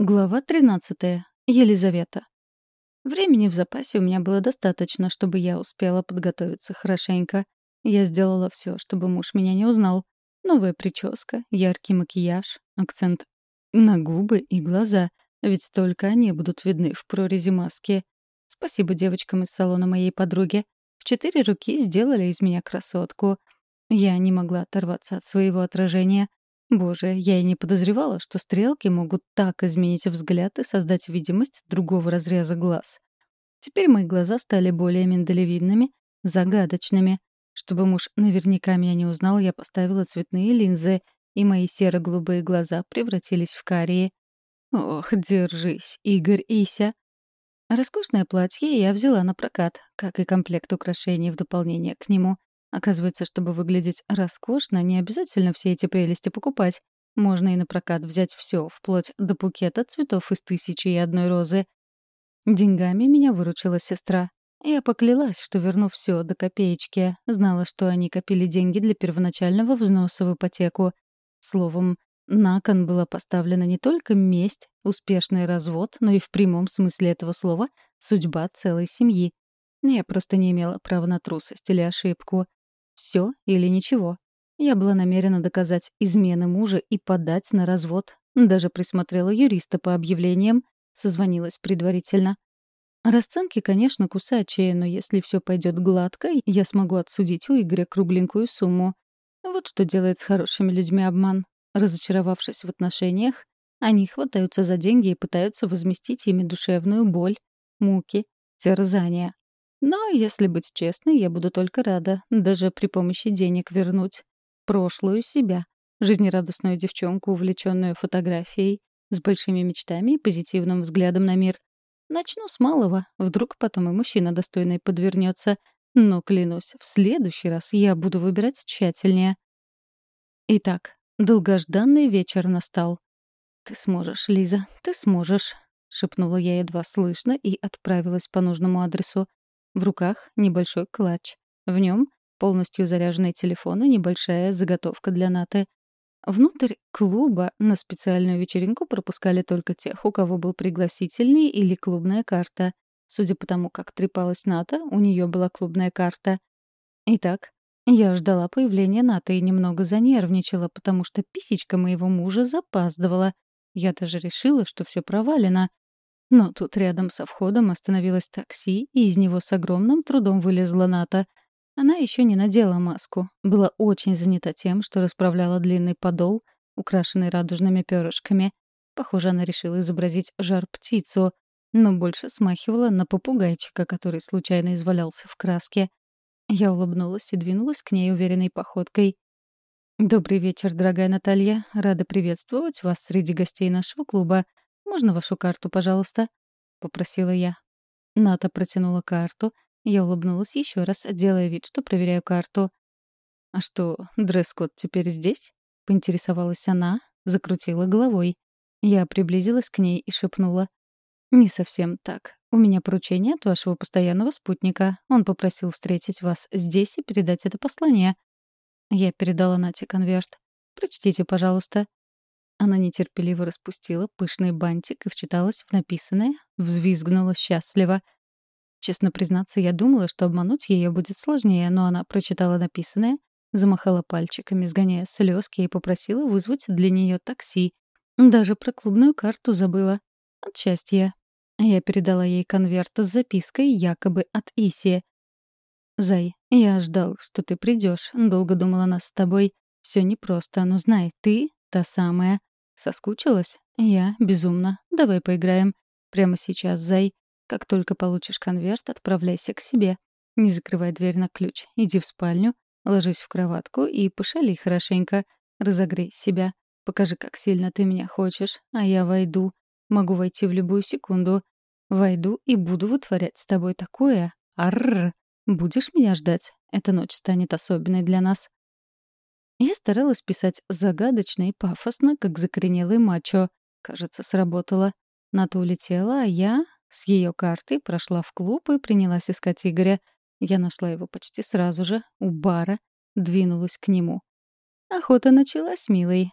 Глава 13. Елизавета. Времени в запасе у меня было достаточно, чтобы я успела подготовиться хорошенько. Я сделала все, чтобы муж меня не узнал. Новая прическа, яркий макияж, акцент на губы и глаза, ведь только они будут видны в прорези маски. Спасибо девочкам из салона моей подруги. В четыре руки сделали из меня красотку. Я не могла оторваться от своего отражения — Боже, я и не подозревала, что стрелки могут так изменить взгляд и создать видимость другого разреза глаз. Теперь мои глаза стали более миндалевидными, загадочными. Чтобы муж наверняка меня не узнал, я поставила цветные линзы, и мои серо-голубые глаза превратились в карие. Ох, держись, Игорь Ися. Роскошное платье я взяла на прокат, как и комплект украшений в дополнение к нему. Оказывается, чтобы выглядеть роскошно, не обязательно все эти прелести покупать. Можно и на прокат взять все, вплоть до букета цветов из тысячи и одной розы. Деньгами меня выручила сестра. Я поклялась, что верну все до копеечки. Знала, что они копили деньги для первоначального взноса в ипотеку. Словом, на кон была поставлена не только месть, успешный развод, но и в прямом смысле этого слова судьба целой семьи. Я просто не имела права на трусость или ошибку. Все или ничего. Я была намерена доказать измены мужа и подать на развод. Даже присмотрела юриста по объявлениям, созвонилась предварительно. Расценки, конечно, кусачие, но если все пойдет гладко, я смогу отсудить у Игоря кругленькую сумму. Вот что делает с хорошими людьми обман. Разочаровавшись в отношениях, они хватаются за деньги и пытаются возместить ими душевную боль, муки, терзания. Но, если быть честной, я буду только рада даже при помощи денег вернуть прошлую себя, жизнерадостную девчонку, увлеченную фотографией, с большими мечтами и позитивным взглядом на мир. Начну с малого, вдруг потом и мужчина достойный подвернется. Но, клянусь, в следующий раз я буду выбирать тщательнее. Итак, долгожданный вечер настал. «Ты сможешь, Лиза, ты сможешь», — шепнула я едва слышно и отправилась по нужному адресу. В руках небольшой клатч. В нем полностью заряженный телефон и небольшая заготовка для Наты. Внутрь клуба на специальную вечеринку пропускали только тех, у кого был пригласительный или клубная карта. Судя по тому, как трепалась Ната, у нее была клубная карта. Итак, я ждала появления Ната и немного занервничала, потому что писечка моего мужа запаздывала. Я даже решила, что все провалено. Но тут рядом со входом остановилось такси, и из него с огромным трудом вылезла Ната. Она еще не надела маску, была очень занята тем, что расправляла длинный подол, украшенный радужными перышками. Похоже, она решила изобразить жар-птицу, но больше смахивала на попугайчика, который случайно извалялся в краске. Я улыбнулась и двинулась к ней уверенной походкой. «Добрый вечер, дорогая Наталья. Рада приветствовать вас среди гостей нашего клуба. «Можно вашу карту, пожалуйста?» — попросила я. Ната протянула карту. Я улыбнулась еще раз, делая вид, что проверяю карту. «А что, дресс-код теперь здесь?» — поинтересовалась она, закрутила головой. Я приблизилась к ней и шепнула. «Не совсем так. У меня поручение от вашего постоянного спутника. Он попросил встретить вас здесь и передать это послание». Я передала Нате конверт. «Прочтите, пожалуйста». Она нетерпеливо распустила пышный бантик и вчиталась в написанное, взвизгнула счастливо. Честно признаться, я думала, что обмануть ее будет сложнее, но она прочитала написанное, замахала пальчиками, сгоняя слезки, и попросила вызвать для нее такси. Даже про клубную карту забыла. От счастья. Я передала ей конверт с запиской якобы от Иси. «Зай, я ждал, что ты придешь. Долго думала нас с тобой. Все непросто, но знай, ты Та самая. Соскучилась? Я безумно. Давай поиграем. Прямо сейчас, зай. Как только получишь конверт, отправляйся к себе. Не закрывай дверь на ключ. Иди в спальню, ложись в кроватку и пошали хорошенько. Разогрей себя. Покажи, как сильно ты меня хочешь, а я войду. Могу войти в любую секунду. Войду и буду вытворять с тобой такое. Арр! Будешь меня ждать? Эта ночь станет особенной для нас. Я старалась писать загадочно и пафосно, как закоренелый мачо. Кажется, сработало. Ната улетела, а я с ее картой прошла в клуб и принялась искать Игоря. Я нашла его почти сразу же, у бара, двинулась к нему. Охота началась, милый.